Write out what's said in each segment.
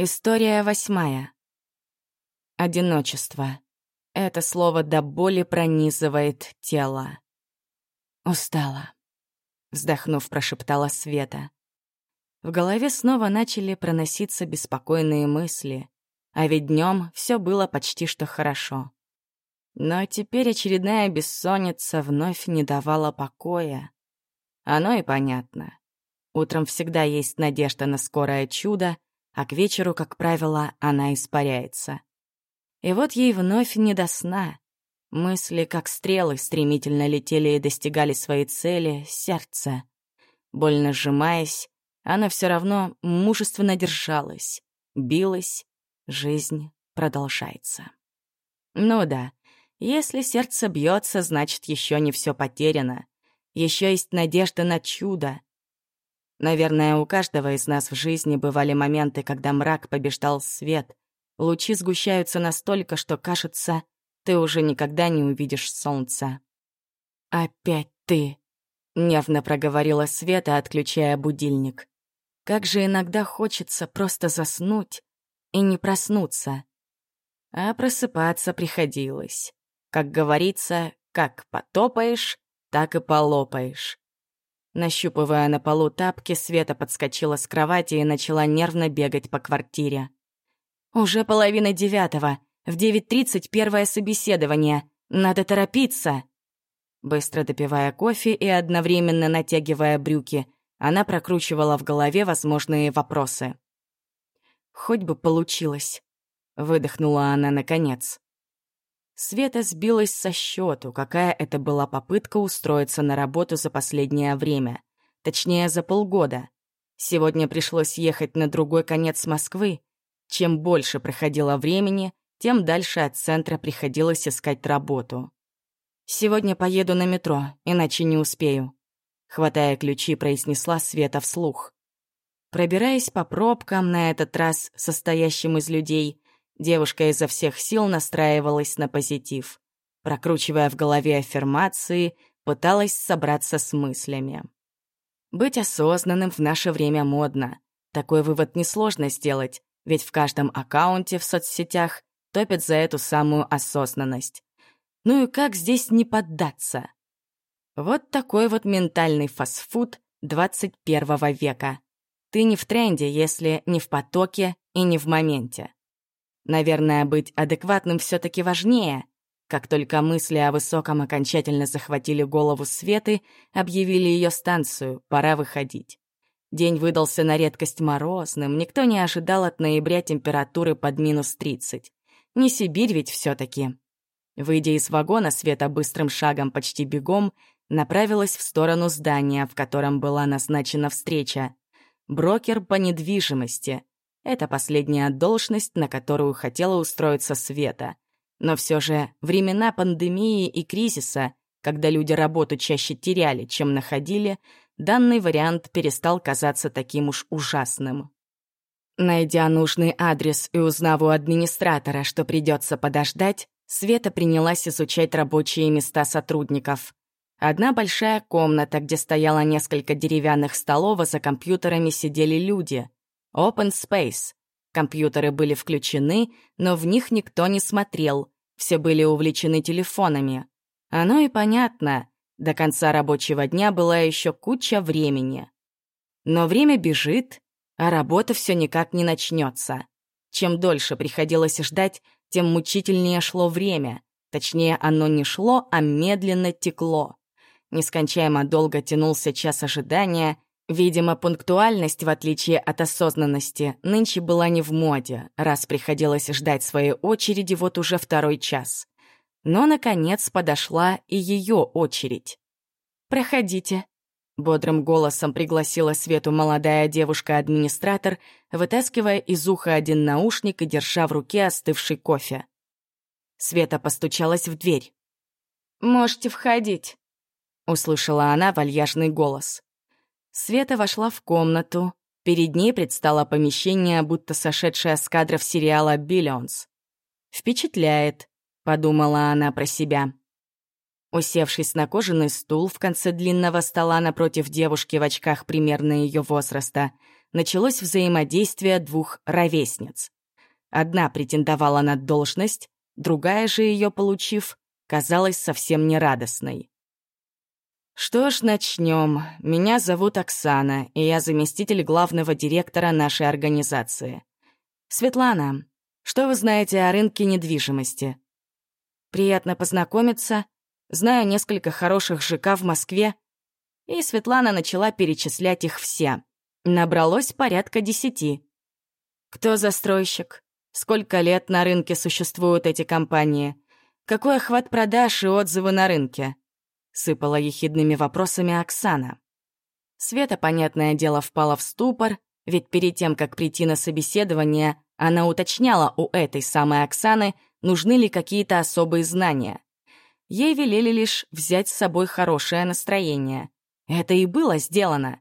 История восьмая. Одиночество. Это слово до боли пронизывает тело. «Устала», — вздохнув, прошептала Света. В голове снова начали проноситься беспокойные мысли, а ведь днем все было почти что хорошо. Но теперь очередная бессонница вновь не давала покоя. Оно и понятно. Утром всегда есть надежда на скорое чудо, а к вечеру, как правило, она испаряется. И вот ей вновь не до сна. Мысли, как стрелы, стремительно летели и достигали своей цели — сердце. Больно сжимаясь, она все равно мужественно держалась, билась, жизнь продолжается. Ну да, если сердце бьется, значит, еще не все потеряно. Еще есть надежда на чудо, Наверное, у каждого из нас в жизни бывали моменты, когда мрак побеждал свет. Лучи сгущаются настолько, что, кажется, ты уже никогда не увидишь солнца. «Опять ты!» — нервно проговорила Света, отключая будильник. «Как же иногда хочется просто заснуть и не проснуться!» А просыпаться приходилось. Как говорится, как потопаешь, так и полопаешь. Нащупывая на полу тапки, Света подскочила с кровати и начала нервно бегать по квартире. «Уже половина девятого. В девять тридцать первое собеседование. Надо торопиться!» Быстро допивая кофе и одновременно натягивая брюки, она прокручивала в голове возможные вопросы. «Хоть бы получилось», — выдохнула она наконец. Света сбилась со счету, какая это была попытка устроиться на работу за последнее время. Точнее, за полгода. Сегодня пришлось ехать на другой конец Москвы. Чем больше проходило времени, тем дальше от центра приходилось искать работу. «Сегодня поеду на метро, иначе не успею», — хватая ключи, произнесла Света вслух. Пробираясь по пробкам, на этот раз состоящим из людей, Девушка изо всех сил настраивалась на позитив. Прокручивая в голове аффирмации, пыталась собраться с мыслями. Быть осознанным в наше время модно. Такой вывод несложно сделать, ведь в каждом аккаунте в соцсетях топят за эту самую осознанность. Ну и как здесь не поддаться? Вот такой вот ментальный фастфуд 21 века. Ты не в тренде, если не в потоке и не в моменте. Наверное, быть адекватным все таки важнее. Как только мысли о высоком окончательно захватили голову Светы, объявили ее станцию, пора выходить. День выдался на редкость морозным, никто не ожидал от ноября температуры под минус 30. Не Сибирь ведь все таки Выйдя из вагона, Света быстрым шагом, почти бегом, направилась в сторону здания, в котором была назначена встреча. Брокер по недвижимости. Это последняя должность, на которую хотела устроиться Света. Но все же времена пандемии и кризиса, когда люди работу чаще теряли, чем находили, данный вариант перестал казаться таким уж ужасным. Найдя нужный адрес и узнав у администратора, что придется подождать, Света принялась изучать рабочие места сотрудников. Одна большая комната, где стояло несколько деревянных столов, а за компьютерами сидели люди. Open Space. Компьютеры были включены, но в них никто не смотрел, все были увлечены телефонами. Оно и понятно, до конца рабочего дня была еще куча времени. Но время бежит, а работа все никак не начнется. Чем дольше приходилось ждать, тем мучительнее шло время. Точнее, оно не шло, а медленно текло. Нескончаемо долго тянулся час ожидания, Видимо, пунктуальность, в отличие от осознанности, нынче была не в моде, раз приходилось ждать своей очереди вот уже второй час. Но, наконец, подошла и ее очередь. «Проходите», — бодрым голосом пригласила Свету молодая девушка-администратор, вытаскивая из уха один наушник и держа в руке остывший кофе. Света постучалась в дверь. «Можете входить», — услышала она вальяжный голос. Света вошла в комнату. Перед ней предстало помещение, будто сошедшая с кадров сериала «Биллионс». «Впечатляет», — подумала она про себя. Усевшись на кожаный стул в конце длинного стола напротив девушки в очках примерно ее возраста, началось взаимодействие двух ровесниц. Одна претендовала на должность, другая же, ее получив, казалась совсем нерадостной. Что ж, начнем. Меня зовут Оксана, и я заместитель главного директора нашей организации. Светлана, что вы знаете о рынке недвижимости? Приятно познакомиться. Знаю несколько хороших ЖК в Москве. И Светлана начала перечислять их все. Набралось порядка десяти. Кто застройщик? Сколько лет на рынке существуют эти компании? Какой охват продаж и отзывы на рынке? Сыпала ехидными вопросами Оксана. Света, понятное дело, впала в ступор, ведь перед тем, как прийти на собеседование, она уточняла у этой самой Оксаны, нужны ли какие-то особые знания. Ей велели лишь взять с собой хорошее настроение. Это и было сделано.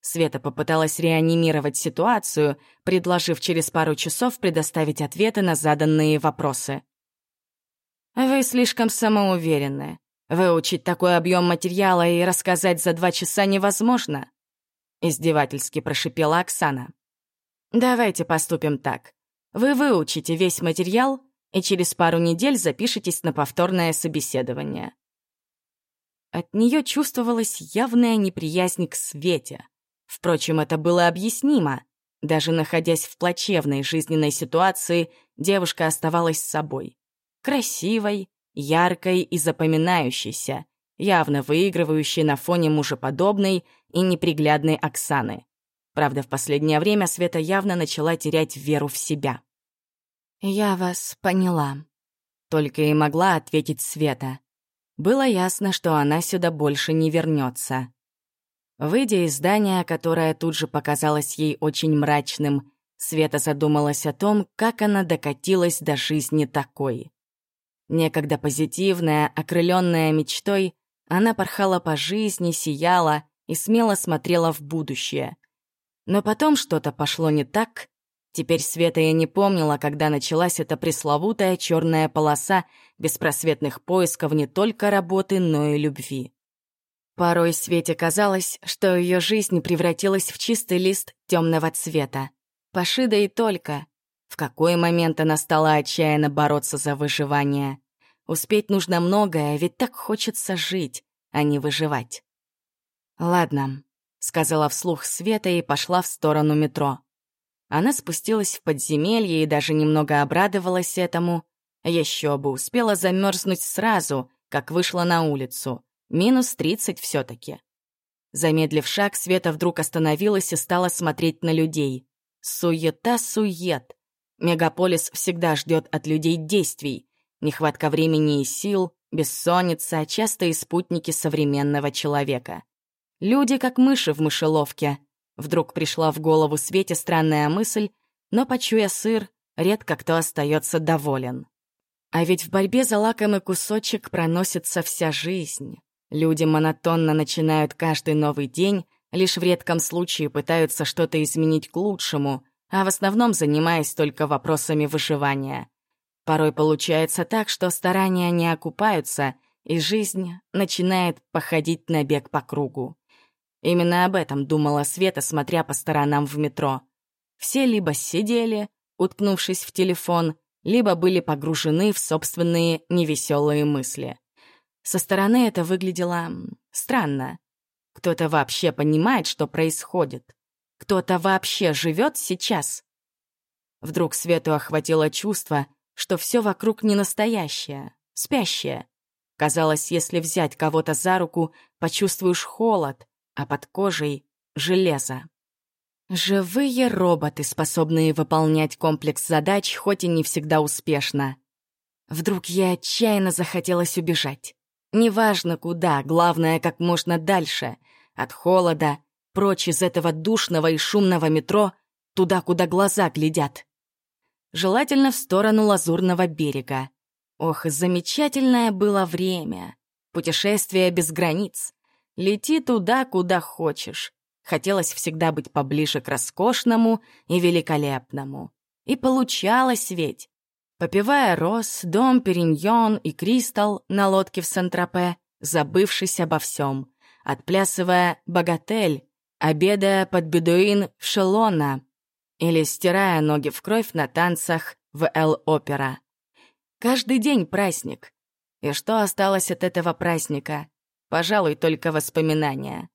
Света попыталась реанимировать ситуацию, предложив через пару часов предоставить ответы на заданные вопросы. «Вы слишком самоуверенны. Выучить такой объем материала и рассказать за два часа невозможно», — издевательски прошипела Оксана. «Давайте поступим так. Вы выучите весь материал и через пару недель запишитесь на повторное собеседование». От нее чувствовалась явная неприязнь к Свете. Впрочем, это было объяснимо. Даже находясь в плачевной жизненной ситуации, девушка оставалась собой. Красивой, яркой и запоминающейся, явно выигрывающей на фоне мужеподобной и неприглядной Оксаны. Правда, в последнее время Света явно начала терять веру в себя. «Я вас поняла», — только и могла ответить Света. Было ясно, что она сюда больше не вернется. Выйдя из здания, которое тут же показалось ей очень мрачным, Света задумалась о том, как она докатилась до жизни такой. Некогда позитивная, окрыленная мечтой, она порхала по жизни, сияла и смело смотрела в будущее. Но потом что-то пошло не так. Теперь Света и не помнила, когда началась эта пресловутая черная полоса беспросветных поисков не только работы, но и любви. Порой Свете казалось, что ее жизнь превратилась в чистый лист темного цвета. Пошида и только. В какой момент она стала отчаянно бороться за выживание? Успеть нужно многое, ведь так хочется жить, а не выживать. «Ладно», — сказала вслух Света и пошла в сторону метро. Она спустилась в подземелье и даже немного обрадовалась этому. Еще бы успела замерзнуть сразу, как вышла на улицу. Минус тридцать все таки Замедлив шаг, Света вдруг остановилась и стала смотреть на людей. Суета-сует. Мегаполис всегда ждет от людей действий. Нехватка времени и сил, бессонница — частые спутники современного человека. Люди как мыши в мышеловке. Вдруг пришла в голову Свете странная мысль, но, почуя сыр, редко кто остается доволен. А ведь в борьбе за лакомый кусочек проносится вся жизнь. Люди монотонно начинают каждый новый день, лишь в редком случае пытаются что-то изменить к лучшему, а в основном занимаясь только вопросами выживания. Порой получается так, что старания не окупаются, и жизнь начинает походить на бег по кругу. Именно об этом думала Света, смотря по сторонам в метро. Все либо сидели, уткнувшись в телефон, либо были погружены в собственные невеселые мысли. Со стороны это выглядело странно. Кто-то вообще понимает, что происходит. Кто-то вообще живет сейчас. Вдруг Свету охватило чувство, что все вокруг не настоящее, спящее. Казалось, если взять кого-то за руку, почувствуешь холод, а под кожей — железо. Живые роботы, способные выполнять комплекс задач, хоть и не всегда успешно. Вдруг ей отчаянно захотелось убежать. Неважно куда, главное, как можно дальше. От холода, прочь из этого душного и шумного метро, туда, куда глаза глядят желательно в сторону Лазурного берега. Ох, замечательное было время. Путешествие без границ. Лети туда, куда хочешь. Хотелось всегда быть поближе к роскошному и великолепному. И получалось ведь. Попивая роз, дом Периньон и Кристалл на лодке в Сент-Тропе, забывшись обо всем, отплясывая богатель, обедая под бедуин в Шелона или стирая ноги в кровь на танцах в Эл-Опера. Каждый день праздник. И что осталось от этого праздника? Пожалуй, только воспоминания.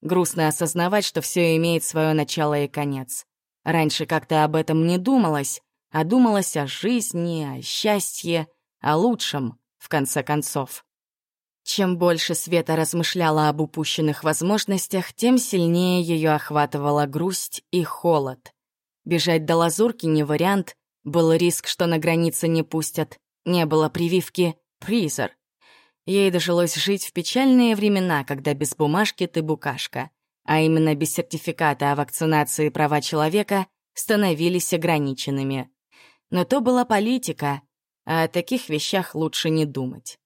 Грустно осознавать, что все имеет свое начало и конец. Раньше как-то об этом не думалось, а думалось о жизни, о счастье, о лучшем, в конце концов. Чем больше Света размышляла об упущенных возможностях, тем сильнее ее охватывала грусть и холод. Бежать до лазурки не вариант, был риск, что на границе не пустят, не было прививки «Призер». Ей дожилось жить в печальные времена, когда без бумажки ты букашка, а именно без сертификата о вакцинации права человека становились ограниченными. Но то была политика, а о таких вещах лучше не думать.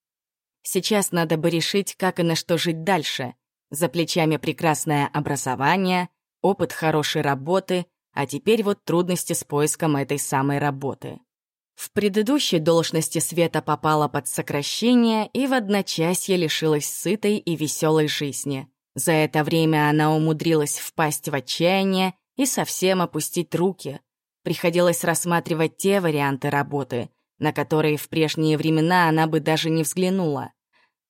Сейчас надо бы решить, как и на что жить дальше. За плечами прекрасное образование, опыт хорошей работы, а теперь вот трудности с поиском этой самой работы. В предыдущей должности Света попала под сокращение и в одночасье лишилась сытой и веселой жизни. За это время она умудрилась впасть в отчаяние и совсем опустить руки. Приходилось рассматривать те варианты работы, на которые в прежние времена она бы даже не взглянула.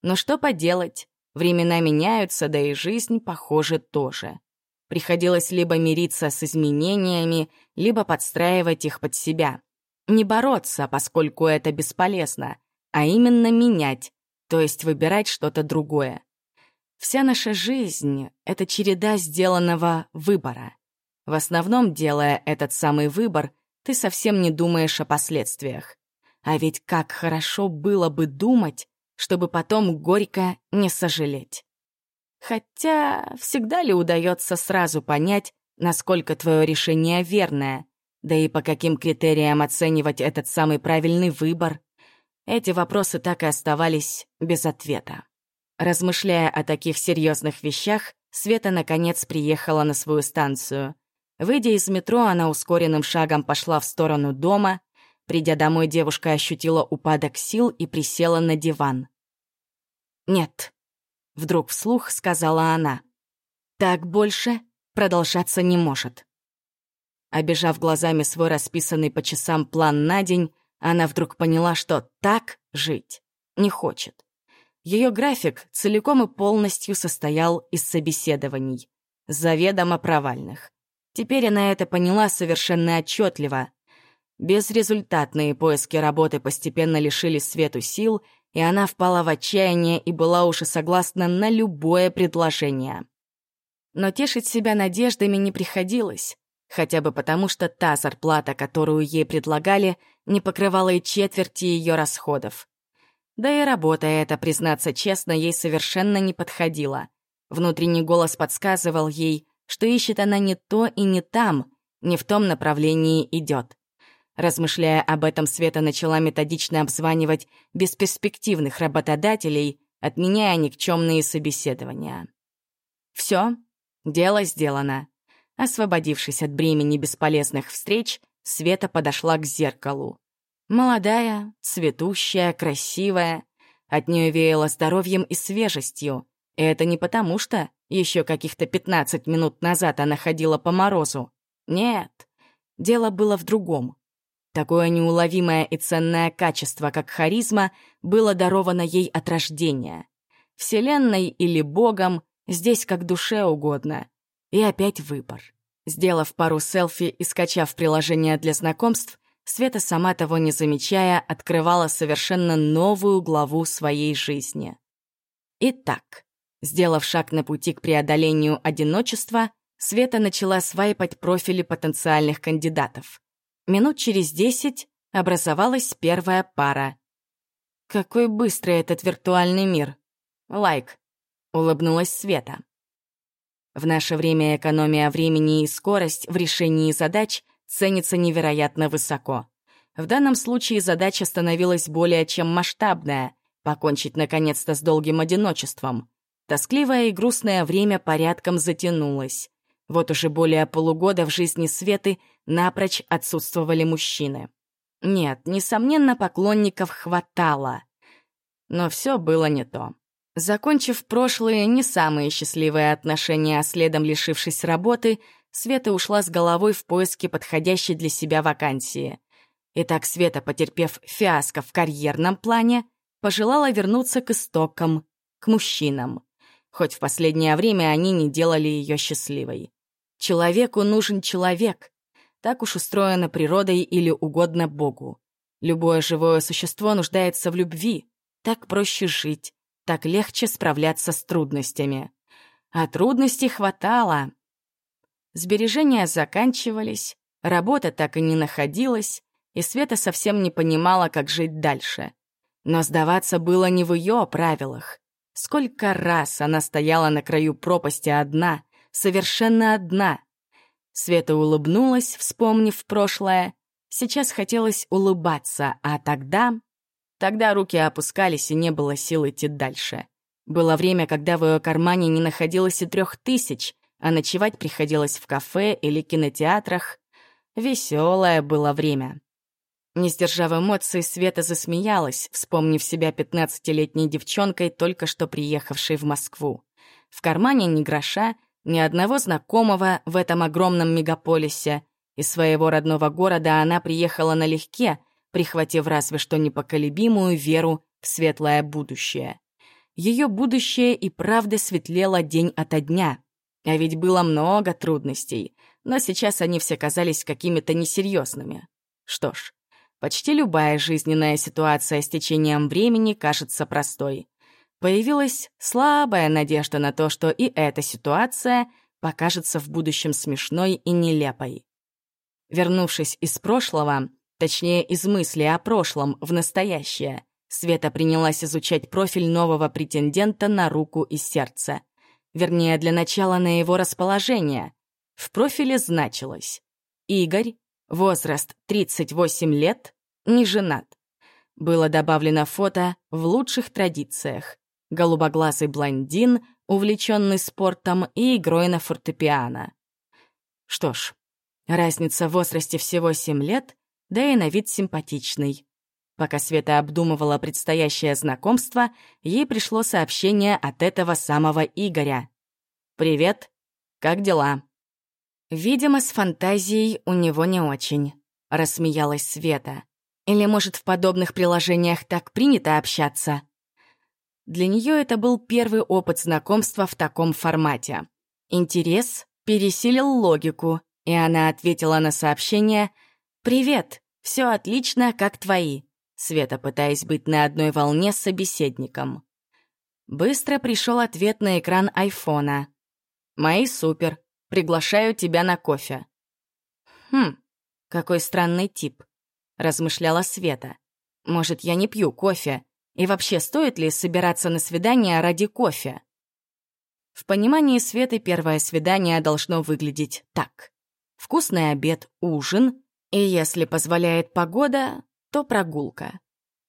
Но что поделать, времена меняются, да и жизнь, похоже, тоже. Приходилось либо мириться с изменениями, либо подстраивать их под себя. Не бороться, поскольку это бесполезно, а именно менять, то есть выбирать что-то другое. Вся наша жизнь — это череда сделанного выбора. В основном, делая этот самый выбор, ты совсем не думаешь о последствиях. А ведь как хорошо было бы думать, чтобы потом горько не сожалеть. Хотя всегда ли удается сразу понять, насколько твое решение верное, да и по каким критериям оценивать этот самый правильный выбор? Эти вопросы так и оставались без ответа. Размышляя о таких серьезных вещах, Света наконец приехала на свою станцию. Выйдя из метро, она ускоренным шагом пошла в сторону дома. Придя домой, девушка ощутила упадок сил и присела на диван. «Нет», — вдруг вслух сказала она. «Так больше продолжаться не может». Обежав глазами свой расписанный по часам план на день, она вдруг поняла, что так жить не хочет. Ее график целиком и полностью состоял из собеседований, заведомо провальных. Теперь она это поняла совершенно отчетливо. Безрезультатные поиски работы постепенно лишили Свету сил, и она впала в отчаяние и была уже согласна на любое предложение. Но тешить себя надеждами не приходилось, хотя бы потому, что та зарплата, которую ей предлагали, не покрывала и четверти ее расходов. Да и работа эта, признаться честно, ей совершенно не подходила. Внутренний голос подсказывал ей, что ищет она не то и не там, не в том направлении идет. Размышляя об этом, Света начала методично обзванивать бесперспективных работодателей, отменяя никчемные собеседования. Все, дело сделано. Освободившись от бремени бесполезных встреч, Света подошла к зеркалу. Молодая, цветущая, красивая. От нее веяло здоровьем и свежестью. И это не потому, что еще каких-то 15 минут назад она ходила по морозу. Нет, дело было в другом. Такое неуловимое и ценное качество, как харизма, было даровано ей от рождения. Вселенной или Богом, здесь как душе угодно. И опять выбор. Сделав пару селфи и скачав приложение для знакомств, Света, сама того не замечая, открывала совершенно новую главу своей жизни. Итак, сделав шаг на пути к преодолению одиночества, Света начала свайпать профили потенциальных кандидатов. Минут через десять образовалась первая пара. «Какой быстрый этот виртуальный мир!» «Лайк», — улыбнулась Света. В наше время экономия времени и скорость в решении задач ценится невероятно высоко. В данном случае задача становилась более чем масштабная — покончить наконец-то с долгим одиночеством. Тоскливое и грустное время порядком затянулось. Вот уже более полугода в жизни Светы напрочь отсутствовали мужчины. Нет, несомненно, поклонников хватало. Но все было не то. Закончив прошлые не самые счастливые отношения, а следом лишившись работы, Света ушла с головой в поиске подходящей для себя вакансии. Итак, Света, потерпев фиаско в карьерном плане, пожелала вернуться к истокам, к мужчинам. Хоть в последнее время они не делали ее счастливой. Человеку нужен человек. Так уж устроена природой или угодно Богу. Любое живое существо нуждается в любви. Так проще жить, так легче справляться с трудностями. А трудностей хватало. Сбережения заканчивались, работа так и не находилась, и Света совсем не понимала, как жить дальше. Но сдаваться было не в ее правилах. Сколько раз она стояла на краю пропасти одна, совершенно одна. Света улыбнулась, вспомнив прошлое. Сейчас хотелось улыбаться, а тогда... Тогда руки опускались, и не было сил идти дальше. Было время, когда в ее кармане не находилось и трех тысяч, а ночевать приходилось в кафе или кинотеатрах. Веселое было время. Не сдержав эмоций, Света засмеялась, вспомнив себя пятнадцатилетней девчонкой, только что приехавшей в Москву. В кармане ни гроша, ни одного знакомого в этом огромном мегаполисе. Из своего родного города она приехала налегке, прихватив разве что непоколебимую веру в светлое будущее. Ее будущее и правда светлело день ото дня. А ведь было много трудностей, но сейчас они все казались какими-то несерьезными. Что ж, Почти любая жизненная ситуация с течением времени кажется простой. Появилась слабая надежда на то, что и эта ситуация покажется в будущем смешной и нелепой. Вернувшись из прошлого, точнее из мысли о прошлом в настоящее, Света принялась изучать профиль нового претендента на руку и сердце. Вернее, для начала на его расположение. В профиле значилось «Игорь, возраст 38 лет, не женат. Было добавлено фото в лучших традициях. Голубоглазый блондин, увлеченный спортом и игрой на фортепиано. Что ж, разница в возрасте всего 7 лет, да и на вид симпатичный. Пока Света обдумывала предстоящее знакомство, ей пришло сообщение от этого самого Игоря. «Привет, как дела?» Видимо, с фантазией у него не очень, рассмеялась Света. Или, может, в подобных приложениях так принято общаться? Для нее это был первый опыт знакомства в таком формате. Интерес пересилил логику, и она ответила на сообщение «Привет, все отлично, как твои», Света пытаясь быть на одной волне с собеседником. Быстро пришел ответ на экран айфона. «Мои супер, приглашаю тебя на кофе». Хм, какой странный тип. — размышляла Света. «Может, я не пью кофе? И вообще, стоит ли собираться на свидание ради кофе?» В понимании Светы первое свидание должно выглядеть так. Вкусный обед, ужин, и если позволяет погода, то прогулка.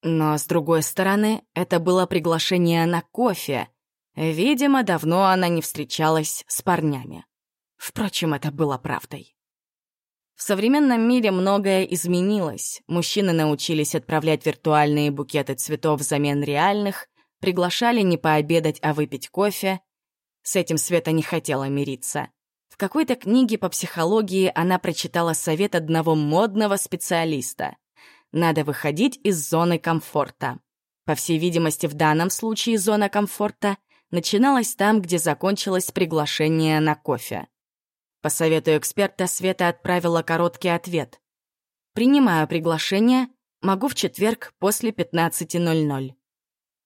Но, с другой стороны, это было приглашение на кофе. Видимо, давно она не встречалась с парнями. Впрочем, это было правдой. В современном мире многое изменилось. Мужчины научились отправлять виртуальные букеты цветов взамен реальных, приглашали не пообедать, а выпить кофе. С этим Света не хотела мириться. В какой-то книге по психологии она прочитала совет одного модного специалиста. Надо выходить из зоны комфорта. По всей видимости, в данном случае зона комфорта начиналась там, где закончилось приглашение на кофе. По совету эксперта Света отправила короткий ответ. «Принимаю приглашение, могу в четверг после 15.00».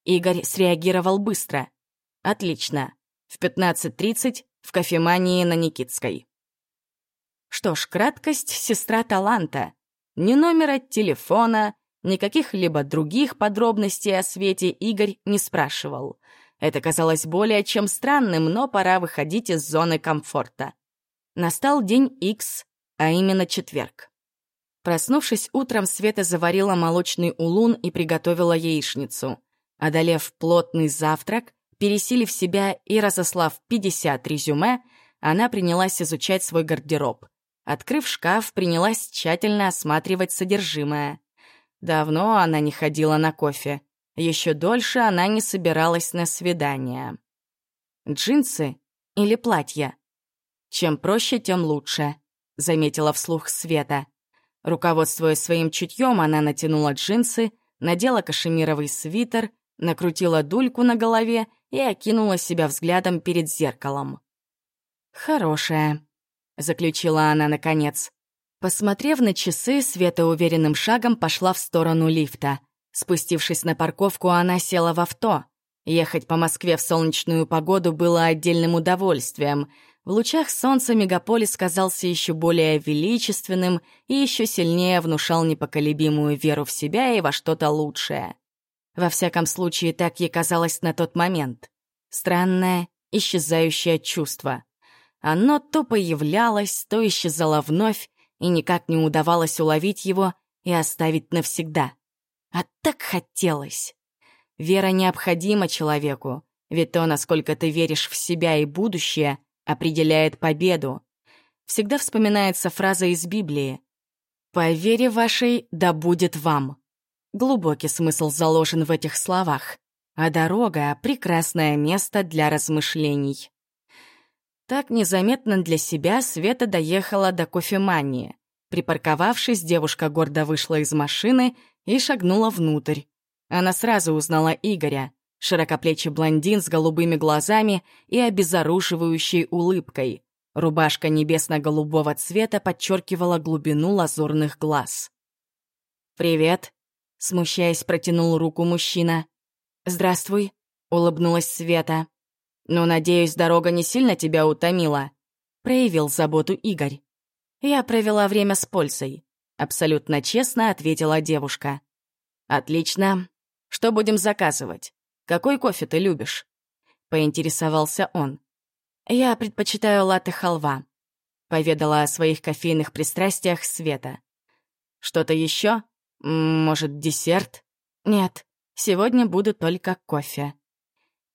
Игорь среагировал быстро. «Отлично. В 15.30 в кофемании на Никитской». Что ж, краткость — сестра таланта. Ни номера телефона, ни каких-либо других подробностей о Свете Игорь не спрашивал. Это казалось более чем странным, но пора выходить из зоны комфорта. Настал день X, а именно четверг. Проснувшись утром, Света заварила молочный улун и приготовила яичницу. Одолев плотный завтрак, пересилив себя и разослав 50 резюме, она принялась изучать свой гардероб. Открыв шкаф, принялась тщательно осматривать содержимое. Давно она не ходила на кофе. Еще дольше она не собиралась на свидание. Джинсы или платье? Чем проще, тем лучше, заметила вслух Света. Руководствуясь своим чутьем, она натянула джинсы, надела кашемировый свитер, накрутила дульку на голове и окинула себя взглядом перед зеркалом. «Хорошая», — заключила она наконец. Посмотрев на часы, Света уверенным шагом пошла в сторону лифта. Спустившись на парковку, она села в авто. Ехать по Москве в солнечную погоду было отдельным удовольствием. В лучах солнца мегаполис казался еще более величественным и еще сильнее внушал непоколебимую веру в себя и во что-то лучшее. Во всяком случае, так ей казалось на тот момент. Странное, исчезающее чувство. Оно то появлялось, то исчезало вновь, и никак не удавалось уловить его и оставить навсегда. А так хотелось. Вера необходима человеку, ведь то, насколько ты веришь в себя и будущее, определяет победу. Всегда вспоминается фраза из Библии «По вере вашей да будет вам». Глубокий смысл заложен в этих словах, а дорога — прекрасное место для размышлений. Так незаметно для себя Света доехала до кофемании. Припарковавшись, девушка гордо вышла из машины и шагнула внутрь. Она сразу узнала Игоря, широкоплечий блондин с голубыми глазами и обезоруживающей улыбкой. Рубашка небесно-голубого цвета подчеркивала глубину лазурных глаз. «Привет», — смущаясь, протянул руку мужчина. «Здравствуй», — улыбнулась Света. «Ну, надеюсь, дорога не сильно тебя утомила?» — проявил заботу Игорь. «Я провела время с пользой», — абсолютно честно ответила девушка. «Отлично. Что будем заказывать? Какой кофе ты любишь?» — поинтересовался он. «Я предпочитаю латте-халва», — поведала о своих кофейных пристрастиях Света. «Что-то еще? Может, десерт?» «Нет, сегодня буду только кофе».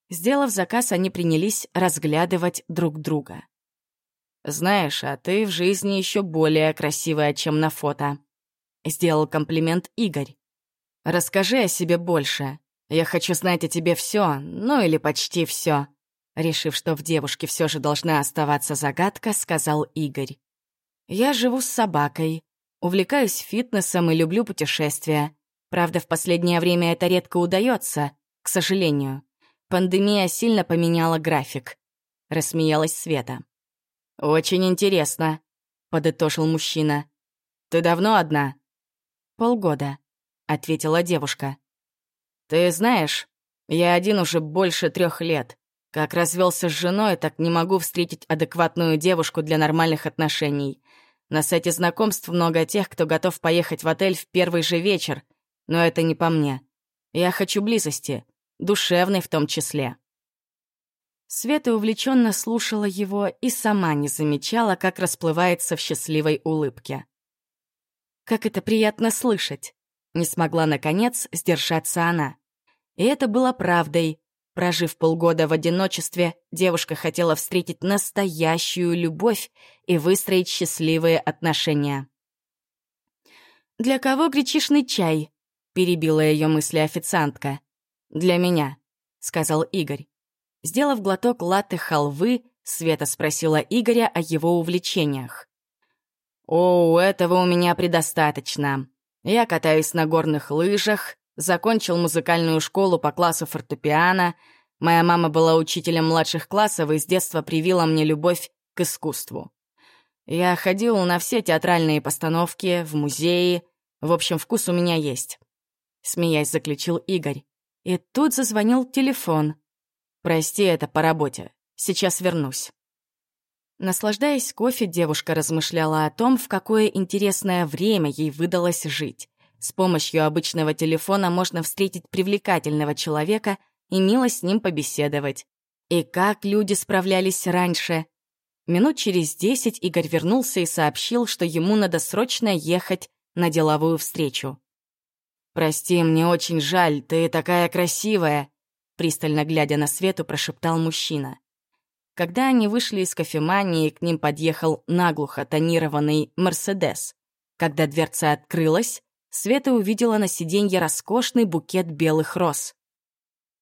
Сделав заказ, они принялись разглядывать друг друга. «Знаешь, а ты в жизни еще более красивая, чем на фото», — сделал комплимент Игорь. «Расскажи о себе больше. Я хочу знать о тебе все, ну или почти все. Решив, что в девушке все же должна оставаться загадка, сказал Игорь. «Я живу с собакой, увлекаюсь фитнесом и люблю путешествия. Правда, в последнее время это редко удается, к сожалению. Пандемия сильно поменяла график», — рассмеялась Света. «Очень интересно», — подытожил мужчина. «Ты давно одна?» «Полгода», — ответила девушка. «Ты знаешь, я один уже больше трех лет. Как развелся с женой, так не могу встретить адекватную девушку для нормальных отношений. На сайте знакомств много тех, кто готов поехать в отель в первый же вечер, но это не по мне. Я хочу близости, душевной в том числе». Света увлеченно слушала его и сама не замечала, как расплывается в счастливой улыбке. «Как это приятно слышать!» Не смогла, наконец, сдержаться она. И это было правдой. Прожив полгода в одиночестве, девушка хотела встретить настоящую любовь и выстроить счастливые отношения. «Для кого гречишный чай?» — перебила ее мысли официантка. «Для меня», — сказал Игорь. Сделав глоток латте халвы, Света спросила Игоря о его увлечениях. «О, этого у меня предостаточно. Я катаюсь на горных лыжах, закончил музыкальную школу по классу фортепиано. Моя мама была учителем младших классов и с детства привила мне любовь к искусству. Я ходил на все театральные постановки, в музеи. В общем, вкус у меня есть», — смеясь заключил Игорь. И тут зазвонил телефон — «Прости, это по работе. Сейчас вернусь». Наслаждаясь кофе, девушка размышляла о том, в какое интересное время ей выдалось жить. С помощью обычного телефона можно встретить привлекательного человека и мило с ним побеседовать. И как люди справлялись раньше. Минут через десять Игорь вернулся и сообщил, что ему надо срочно ехать на деловую встречу. «Прости, мне очень жаль, ты такая красивая», пристально глядя на Свету, прошептал мужчина. Когда они вышли из кофемании, к ним подъехал наглухо тонированный «Мерседес». Когда дверца открылась, Света увидела на сиденье роскошный букет белых роз.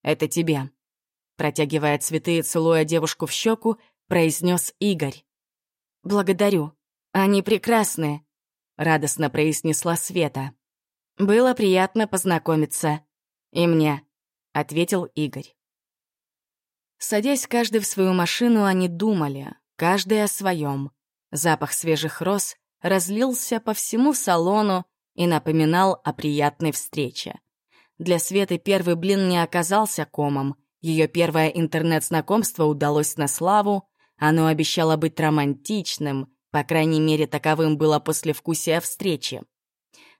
«Это тебе», — протягивая цветы и целуя девушку в щеку, произнес Игорь. «Благодарю. Они прекрасные», — радостно произнесла Света. «Было приятно познакомиться. И мне», — ответил Игорь. Садясь каждый в свою машину, они думали, каждый о своем. Запах свежих роз разлился по всему салону и напоминал о приятной встрече. Для Светы первый блин не оказался комом. Ее первое интернет-знакомство удалось на славу. Оно обещало быть романтичным, по крайней мере, таковым было послевкусие встречи.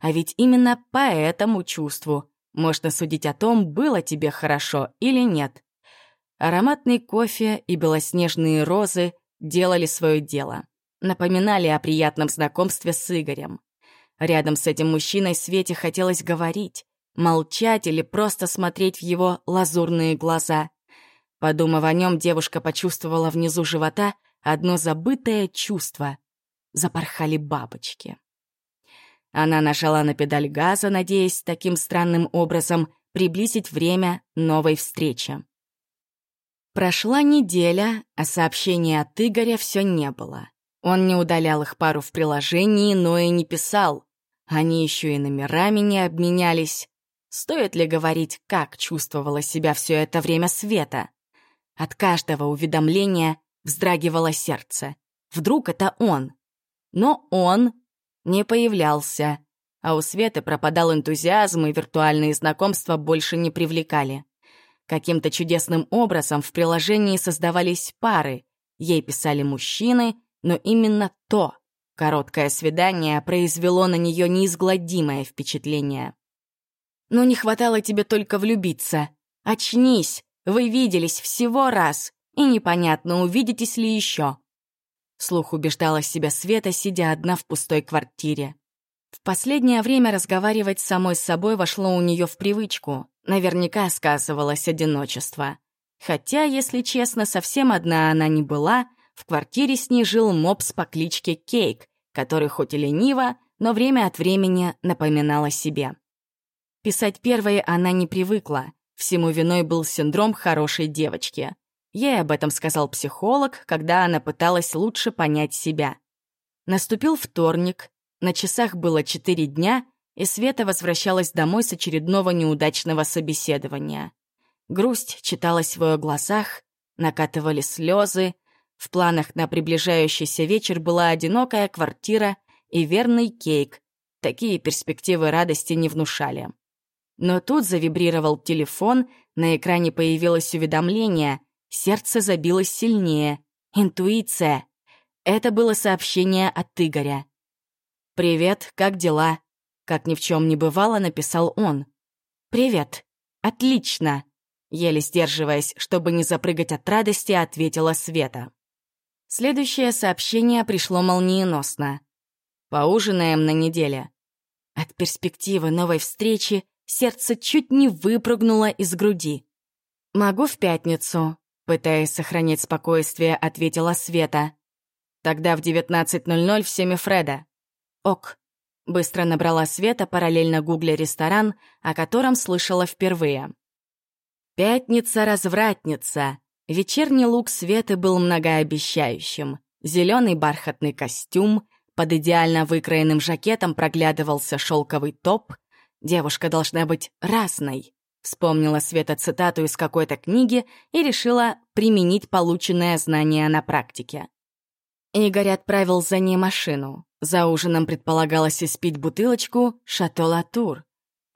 А ведь именно по этому чувству можно судить о том, было тебе хорошо или нет. Ароматный кофе и белоснежные розы делали свое дело. Напоминали о приятном знакомстве с Игорем. Рядом с этим мужчиной Свете хотелось говорить, молчать или просто смотреть в его лазурные глаза. Подумав о нем, девушка почувствовала внизу живота одно забытое чувство. Запорхали бабочки. Она нажала на педаль газа, надеясь таким странным образом приблизить время новой встречи. Прошла неделя, а сообщений от Игоря все не было. Он не удалял их пару в приложении, но и не писал. Они еще и номерами не обменялись. Стоит ли говорить, как чувствовала себя все это время Света? От каждого уведомления вздрагивало сердце. Вдруг это он? Но он не появлялся, а у Светы пропадал энтузиазм, и виртуальные знакомства больше не привлекали. Каким-то чудесным образом в приложении создавались пары. Ей писали мужчины, но именно то, короткое свидание, произвело на нее неизгладимое впечатление. «Ну не хватало тебе только влюбиться. Очнись, вы виделись всего раз, и непонятно, увидитесь ли еще». Слух убеждала себя Света, сидя одна в пустой квартире. В последнее время разговаривать с самой с собой вошло у нее в привычку. Наверняка сказывалось одиночество. Хотя, если честно, совсем одна она не была, в квартире с ней жил мопс по кличке Кейк, который хоть и лениво, но время от времени напоминал о себе. Писать первой она не привыкла. Всему виной был синдром хорошей девочки. Ей об этом сказал психолог, когда она пыталась лучше понять себя. Наступил вторник, на часах было четыре дня, и Света возвращалась домой с очередного неудачного собеседования. Грусть читалась в ее глазах, накатывали слезы. В планах на приближающийся вечер была одинокая квартира и верный кейк. Такие перспективы радости не внушали. Но тут завибрировал телефон, на экране появилось уведомление, сердце забилось сильнее. Интуиция. Это было сообщение от Игоря. «Привет, как дела?» Как ни в чем не бывало, написал он. «Привет. Отлично!» Еле сдерживаясь, чтобы не запрыгать от радости, ответила Света. Следующее сообщение пришло молниеносно. «Поужинаем на неделе». От перспективы новой встречи сердце чуть не выпрыгнуло из груди. «Могу в пятницу», — пытаясь сохранить спокойствие, ответила Света. «Тогда в 19.00 в семе Фреда». «Ок». Быстро набрала Света, параллельно гугля ресторан, о котором слышала впервые. «Пятница-развратница». Вечерний лук Светы был многообещающим. Зеленый бархатный костюм, под идеально выкроенным жакетом проглядывался шелковый топ. Девушка должна быть разной. Вспомнила Света цитату из какой-то книги и решила применить полученное знание на практике. Игорь отправил за ней машину. За ужином предполагалось испить бутылочку «Шато Латур».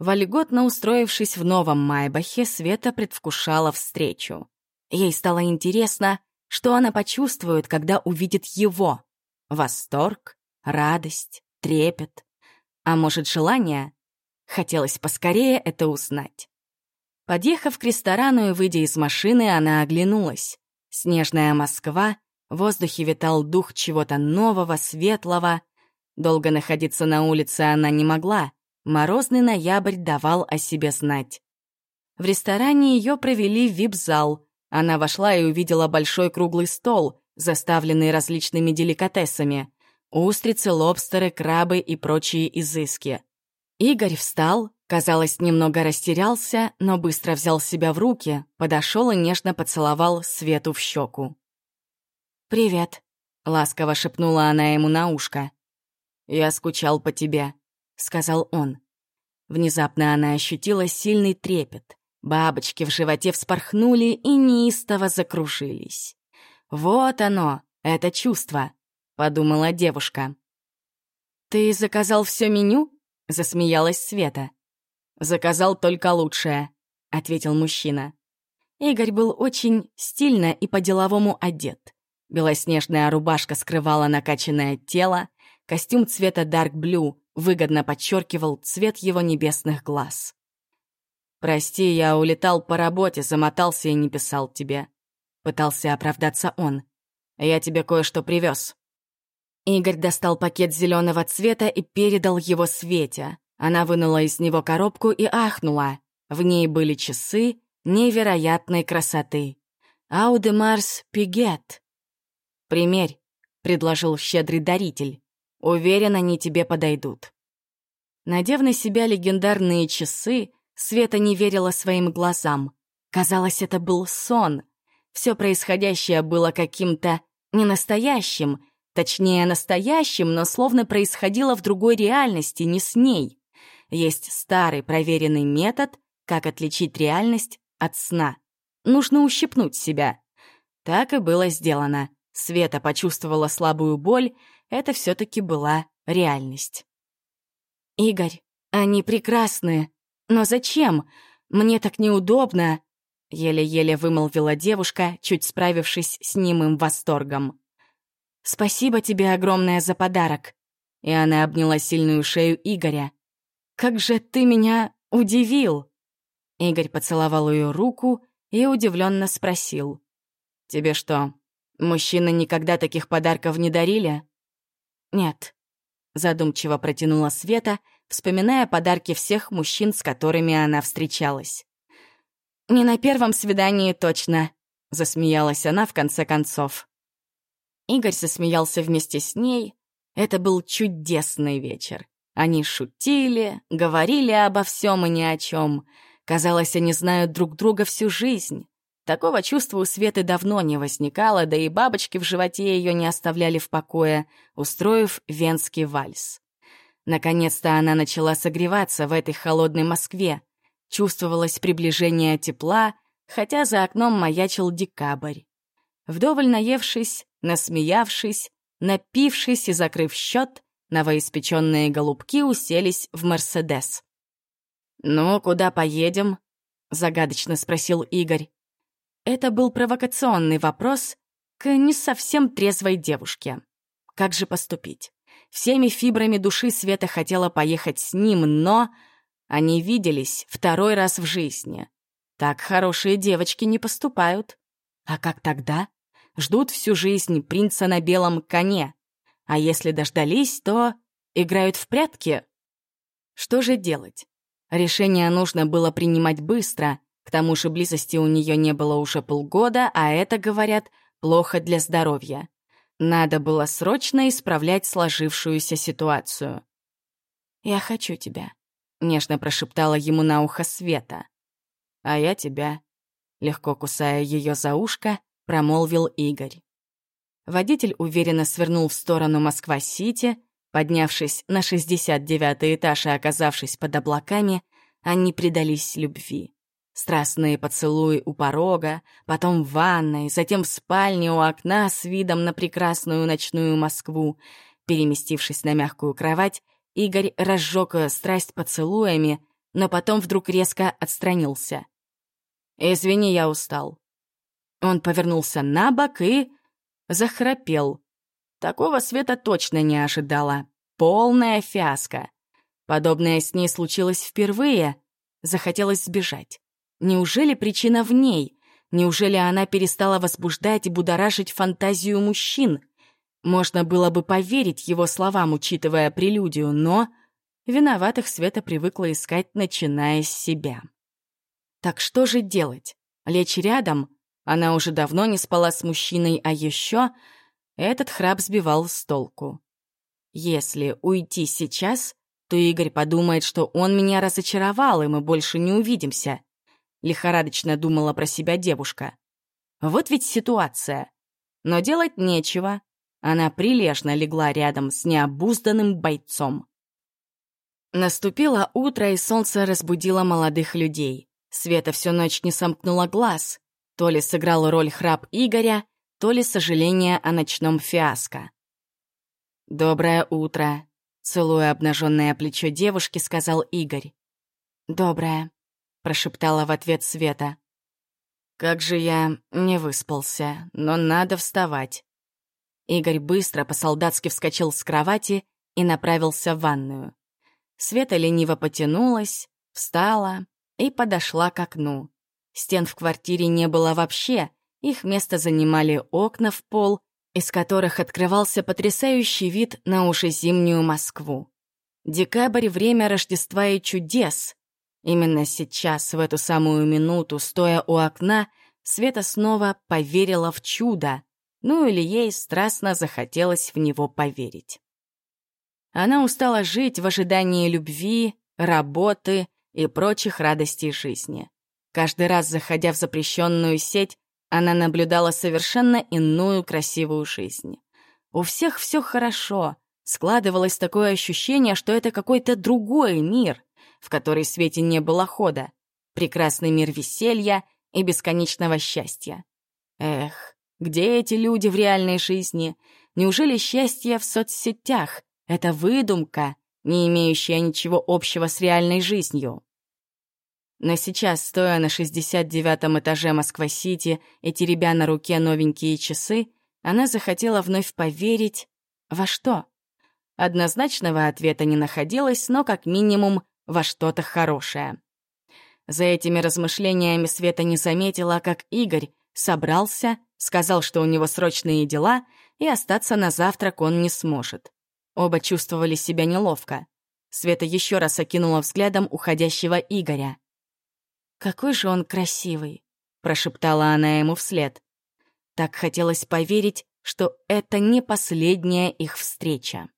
Вольготно устроившись в новом Майбахе, Света предвкушала встречу. Ей стало интересно, что она почувствует, когда увидит его. Восторг, радость, трепет. А может, желание? Хотелось поскорее это узнать. Подъехав к ресторану и выйдя из машины, она оглянулась. Снежная Москва, в воздухе витал дух чего-то нового, светлого, Долго находиться на улице она не могла. Морозный ноябрь давал о себе знать. В ресторане ее провели в вип-зал. Она вошла и увидела большой круглый стол, заставленный различными деликатесами. Устрицы, лобстеры, крабы и прочие изыски. Игорь встал, казалось, немного растерялся, но быстро взял себя в руки, подошел и нежно поцеловал Свету в щеку. «Привет», — ласково шепнула она ему на ушко. «Я скучал по тебе», — сказал он. Внезапно она ощутила сильный трепет. Бабочки в животе вспорхнули и неистово закружились. «Вот оно, это чувство», — подумала девушка. «Ты заказал все меню?» — засмеялась Света. «Заказал только лучшее», — ответил мужчина. Игорь был очень стильно и по-деловому одет. Белоснежная рубашка скрывала накачанное тело, костюм цвета Dark Blue выгодно подчеркивал цвет его небесных глаз. «Прости, я улетал по работе, замотался и не писал тебе», — пытался оправдаться он. «Я тебе кое-что привез. Игорь достал пакет зеленого цвета и передал его Свете. Она вынула из него коробку и ахнула. В ней были часы невероятной красоты. «Ауде Марс Пигет». «Примерь», — предложил щедрый даритель. «Уверен, они тебе подойдут». Надев на себя легендарные часы, Света не верила своим глазам. Казалось, это был сон. Все происходящее было каким-то ненастоящим, Точнее, настоящим, но словно происходило в другой реальности, не с ней. Есть старый проверенный метод, как отличить реальность от сна. Нужно ущипнуть себя. Так и было сделано. Света почувствовала слабую боль, это все таки была реальность. «Игорь, они прекрасные. Но зачем? Мне так неудобно!» Еле-еле вымолвила девушка, чуть справившись с немым восторгом. Спасибо тебе огромное за подарок». И она обняла сильную шею Игоря. «Как же ты меня удивил!» Игорь поцеловал ее руку и удивленно спросил. «Тебе что, мужчины никогда таких подарков не дарили?» «Нет», — задумчиво протянула Света, вспоминая подарки всех мужчин, с которыми она встречалась. «Не на первом свидании точно», — засмеялась она в конце концов. Игорь засмеялся вместе с ней. Это был чудесный вечер. Они шутили, говорили обо всем и ни о чем. Казалось, они знают друг друга всю жизнь. Такого чувства у Светы давно не возникало, да и бабочки в животе ее не оставляли в покое, устроив венский вальс. Наконец-то она начала согреваться в этой холодной Москве. Чувствовалось приближение тепла, хотя за окном маячил декабрь. Вдоволь наевшись, Насмеявшись, напившись и закрыв счет, новоиспеченные голубки уселись в «Мерседес». «Ну, куда поедем?» — загадочно спросил Игорь. Это был провокационный вопрос к не совсем трезвой девушке. Как же поступить? Всеми фибрами души Света хотела поехать с ним, но... Они виделись второй раз в жизни. Так хорошие девочки не поступают. А как тогда? ждут всю жизнь принца на белом коне. А если дождались, то играют в прятки. Что же делать? Решение нужно было принимать быстро, к тому же близости у нее не было уже полгода, а это, говорят, плохо для здоровья. Надо было срочно исправлять сложившуюся ситуацию. «Я хочу тебя», — нежно прошептала ему на ухо Света. «А я тебя», — легко кусая ее за ушко, промолвил Игорь. Водитель уверенно свернул в сторону Москва-Сити. Поднявшись на 69-й этаж и оказавшись под облаками, они предались любви. Страстные поцелуи у порога, потом в ванной, затем в спальне у окна с видом на прекрасную ночную Москву. Переместившись на мягкую кровать, Игорь разжег страсть поцелуями, но потом вдруг резко отстранился. «Извини, я устал. Он повернулся на бок и... захрапел. Такого Света точно не ожидала. Полная фиаско. Подобное с ней случилось впервые. Захотелось сбежать. Неужели причина в ней? Неужели она перестала возбуждать и будоражить фантазию мужчин? Можно было бы поверить его словам, учитывая прелюдию, но... Виноватых Света привыкла искать, начиная с себя. Так что же делать? Лечь рядом? Она уже давно не спала с мужчиной, а еще этот храп сбивал с толку. Если уйти сейчас, то Игорь подумает, что он меня разочаровал, и мы больше не увидимся. Лихорадочно думала про себя девушка. Вот ведь ситуация. Но делать нечего. Она прилежно легла рядом с необузданным бойцом. Наступило утро, и солнце разбудило молодых людей. Света всю ночь не сомкнула глаз. То ли сыграл роль храп Игоря, то ли сожаление о ночном фиаско. «Доброе утро», — целуя обнаженное плечо девушки, сказал Игорь. «Доброе», — прошептала в ответ Света. «Как же я не выспался, но надо вставать». Игорь быстро по-солдатски вскочил с кровати и направился в ванную. Света лениво потянулась, встала и подошла к окну. Стен в квартире не было вообще, их место занимали окна в пол, из которых открывался потрясающий вид на уже зимнюю Москву. Декабрь — время Рождества и чудес. Именно сейчас, в эту самую минуту, стоя у окна, Света снова поверила в чудо, ну или ей страстно захотелось в него поверить. Она устала жить в ожидании любви, работы и прочих радостей жизни. Каждый раз, заходя в запрещенную сеть, она наблюдала совершенно иную красивую жизнь. У всех все хорошо. Складывалось такое ощущение, что это какой-то другой мир, в который Свете не было хода. Прекрасный мир веселья и бесконечного счастья. Эх, где эти люди в реальной жизни? Неужели счастье в соцсетях — это выдумка, не имеющая ничего общего с реальной жизнью? Но сейчас, стоя на 69-м этаже Москва-Сити и теребя на руке новенькие часы, она захотела вновь поверить во что? Однозначного ответа не находилось, но как минимум во что-то хорошее. За этими размышлениями Света не заметила, как Игорь собрался, сказал, что у него срочные дела, и остаться на завтрак он не сможет. Оба чувствовали себя неловко. Света еще раз окинула взглядом уходящего Игоря. «Какой же он красивый!» — прошептала она ему вслед. Так хотелось поверить, что это не последняя их встреча.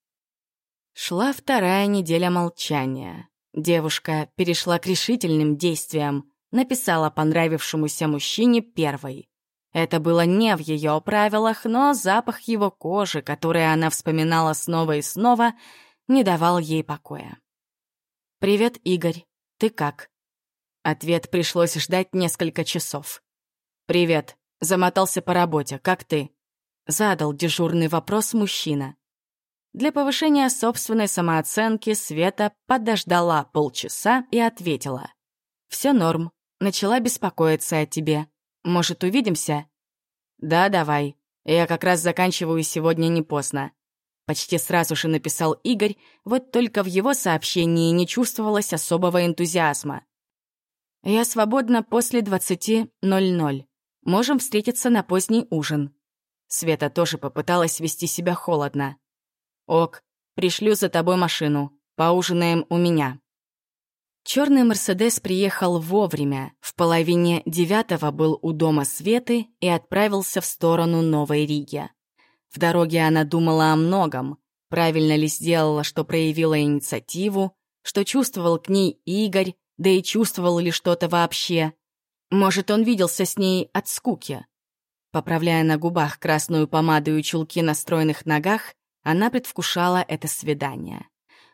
Шла вторая неделя молчания. Девушка перешла к решительным действиям, написала понравившемуся мужчине первой. Это было не в ее правилах, но запах его кожи, который она вспоминала снова и снова, не давал ей покоя. «Привет, Игорь. Ты как?» Ответ пришлось ждать несколько часов. «Привет. Замотался по работе. Как ты?» Задал дежурный вопрос мужчина. Для повышения собственной самооценки Света подождала полчаса и ответила. «Все норм. Начала беспокоиться о тебе. Может, увидимся?» «Да, давай. Я как раз заканчиваю сегодня не поздно». Почти сразу же написал Игорь, вот только в его сообщении не чувствовалось особого энтузиазма. «Я свободна после 20.00. Можем встретиться на поздний ужин». Света тоже попыталась вести себя холодно. «Ок, пришлю за тобой машину. Поужинаем у меня». Черный Мерседес приехал вовремя, в половине девятого был у дома Светы и отправился в сторону Новой Риги. В дороге она думала о многом. Правильно ли сделала, что проявила инициативу, что чувствовал к ней Игорь, да и чувствовал ли что-то вообще. Может, он виделся с ней от скуки. Поправляя на губах красную помаду и чулки на стройных ногах, она предвкушала это свидание.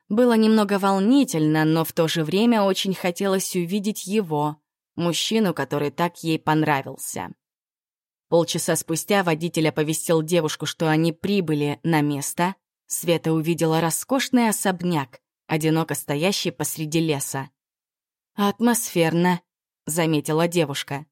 Было немного волнительно, но в то же время очень хотелось увидеть его, мужчину, который так ей понравился. Полчаса спустя водитель оповестил девушку, что они прибыли на место. Света увидела роскошный особняк, одиноко стоящий посреди леса. «Атмосферно», — заметила девушка.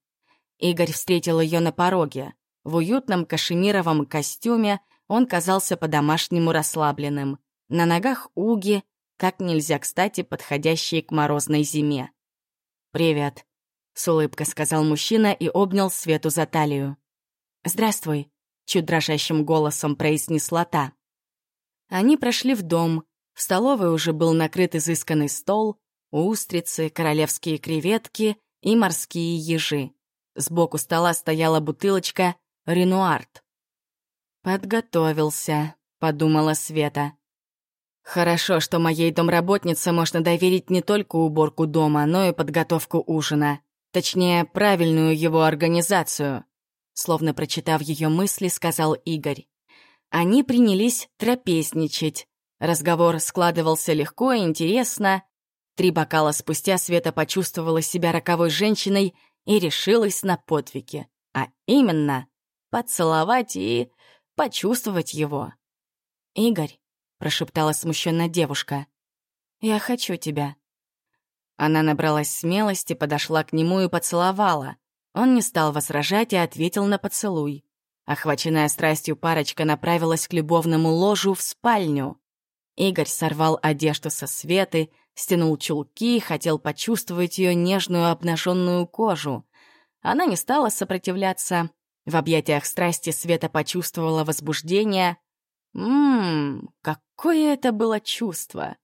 Игорь встретил ее на пороге. В уютном кашемировом костюме он казался по-домашнему расслабленным. На ногах уги, как нельзя кстати, подходящие к морозной зиме. «Привет», — с улыбкой сказал мужчина и обнял Свету за талию. «Здравствуй», — чуть дрожащим голосом произнесла та. Они прошли в дом. В столовой уже был накрыт изысканный стол, устрицы, королевские креветки и морские ежи. Сбоку стола стояла бутылочка «Ренуарт». «Подготовился», — подумала Света. Хорошо, что моей домработнице можно доверить не только уборку дома, но и подготовку ужина. Точнее, правильную его организацию. Словно прочитав ее мысли, сказал Игорь. Они принялись трапезничать. Разговор складывался легко и интересно. Три бокала спустя Света почувствовала себя роковой женщиной и решилась на подвиги. А именно, поцеловать и почувствовать его. «Игорь, — прошептала смущенно девушка. «Я хочу тебя». Она набралась смелости, подошла к нему и поцеловала. Он не стал возражать и ответил на поцелуй. Охваченная страстью парочка направилась к любовному ложу в спальню. Игорь сорвал одежду со Светы, стянул чулки, хотел почувствовать ее нежную обнаженную кожу. Она не стала сопротивляться. В объятиях страсти Света почувствовала возбуждение, Ммм, какое это было чувство!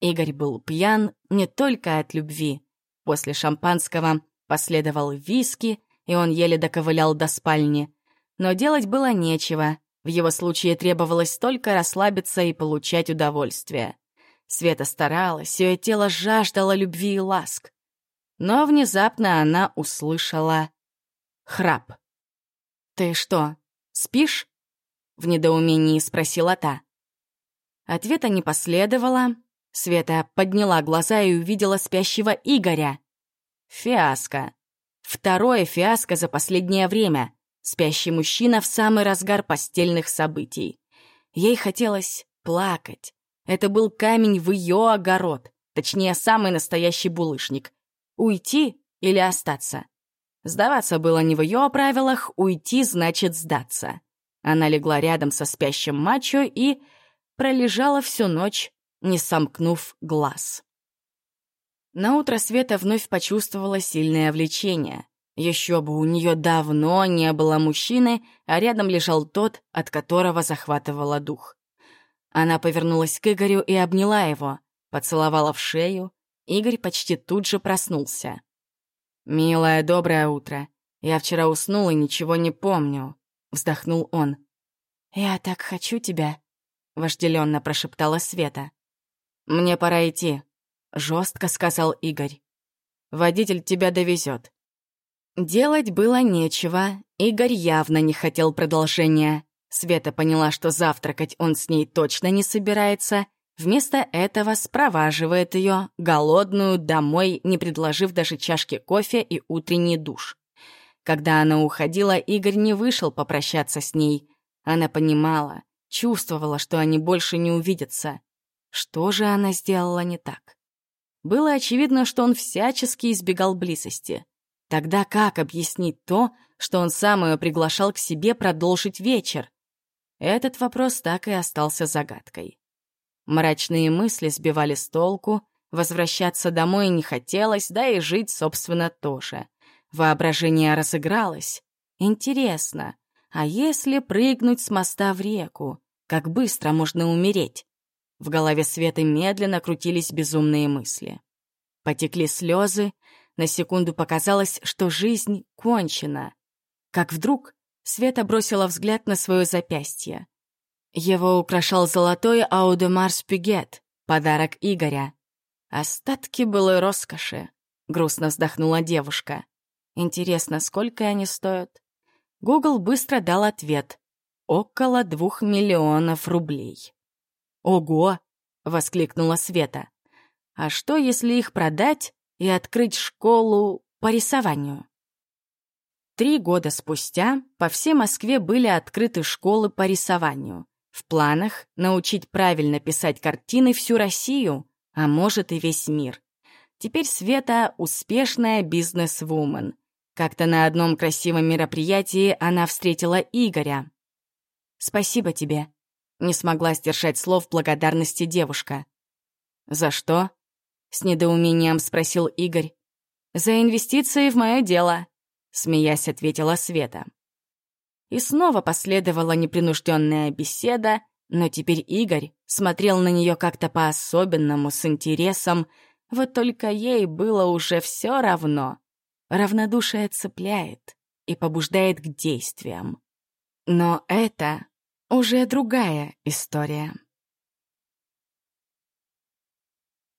Игорь был пьян не только от любви. После шампанского последовал виски, и он еле доковылял до спальни. Но делать было нечего. В его случае требовалось только расслабиться и получать удовольствие. Света старалась, ее тело жаждало любви и ласк. Но внезапно она услышала храп. «Ты что, спишь?» — в недоумении спросила та. Ответа не последовало. Света подняла глаза и увидела спящего Игоря. Фиаско. Второе фиаско за последнее время. Спящий мужчина в самый разгар постельных событий. Ей хотелось плакать. Это был камень в ее огород, точнее, самый настоящий булыжник. Уйти или остаться? Сдаваться было не в ее правилах, уйти значит сдаться. Она легла рядом со спящим мачо и пролежала всю ночь, не сомкнув глаз. На утро Света вновь почувствовала сильное влечение. Еще бы, у нее давно не было мужчины, а рядом лежал тот, от которого захватывала дух. Она повернулась к Игорю и обняла его, поцеловала в шею. Игорь почти тут же проснулся. «Милое, доброе утро. Я вчера уснул и ничего не помню вздохнул он. «Я так хочу тебя», — вожделенно прошептала Света. «Мне пора идти», — жестко сказал Игорь. «Водитель тебя довезет». Делать было нечего, Игорь явно не хотел продолжения. Света поняла, что завтракать он с ней точно не собирается, вместо этого спроваживает ее, голодную, домой, не предложив даже чашки кофе и утренний душ. Когда она уходила, Игорь не вышел попрощаться с ней. Она понимала, чувствовала, что они больше не увидятся. Что же она сделала не так? Было очевидно, что он всячески избегал близости. Тогда как объяснить то, что он сам ее приглашал к себе продолжить вечер? Этот вопрос так и остался загадкой. Мрачные мысли сбивали с толку, возвращаться домой не хотелось, да и жить, собственно, тоже. Воображение разыгралось. Интересно, а если прыгнуть с моста в реку, как быстро можно умереть? В голове Светы медленно крутились безумные мысли. Потекли слезы, на секунду показалось, что жизнь кончена. Как вдруг Света бросила взгляд на свое запястье. Его украшал золотой Аудемарс Пюгет, подарок Игоря. Остатки былой роскоши, грустно вздохнула девушка. Интересно, сколько они стоят? Google быстро дал ответ. Около двух миллионов рублей. «Ого!» — воскликнула Света. «А что, если их продать и открыть школу по рисованию?» Три года спустя по всей Москве были открыты школы по рисованию. В планах научить правильно писать картины всю Россию, а может и весь мир. Теперь Света — успешная бизнес-вумен. Как-то на одном красивом мероприятии она встретила Игоря. «Спасибо тебе», — не смогла сдержать слов благодарности девушка. «За что?» — с недоумением спросил Игорь. «За инвестиции в мое дело», — смеясь ответила Света. И снова последовала непринужденная беседа, но теперь Игорь смотрел на нее как-то по-особенному, с интересом, вот только ей было уже все равно. Равнодушие цепляет и побуждает к действиям. Но это уже другая история.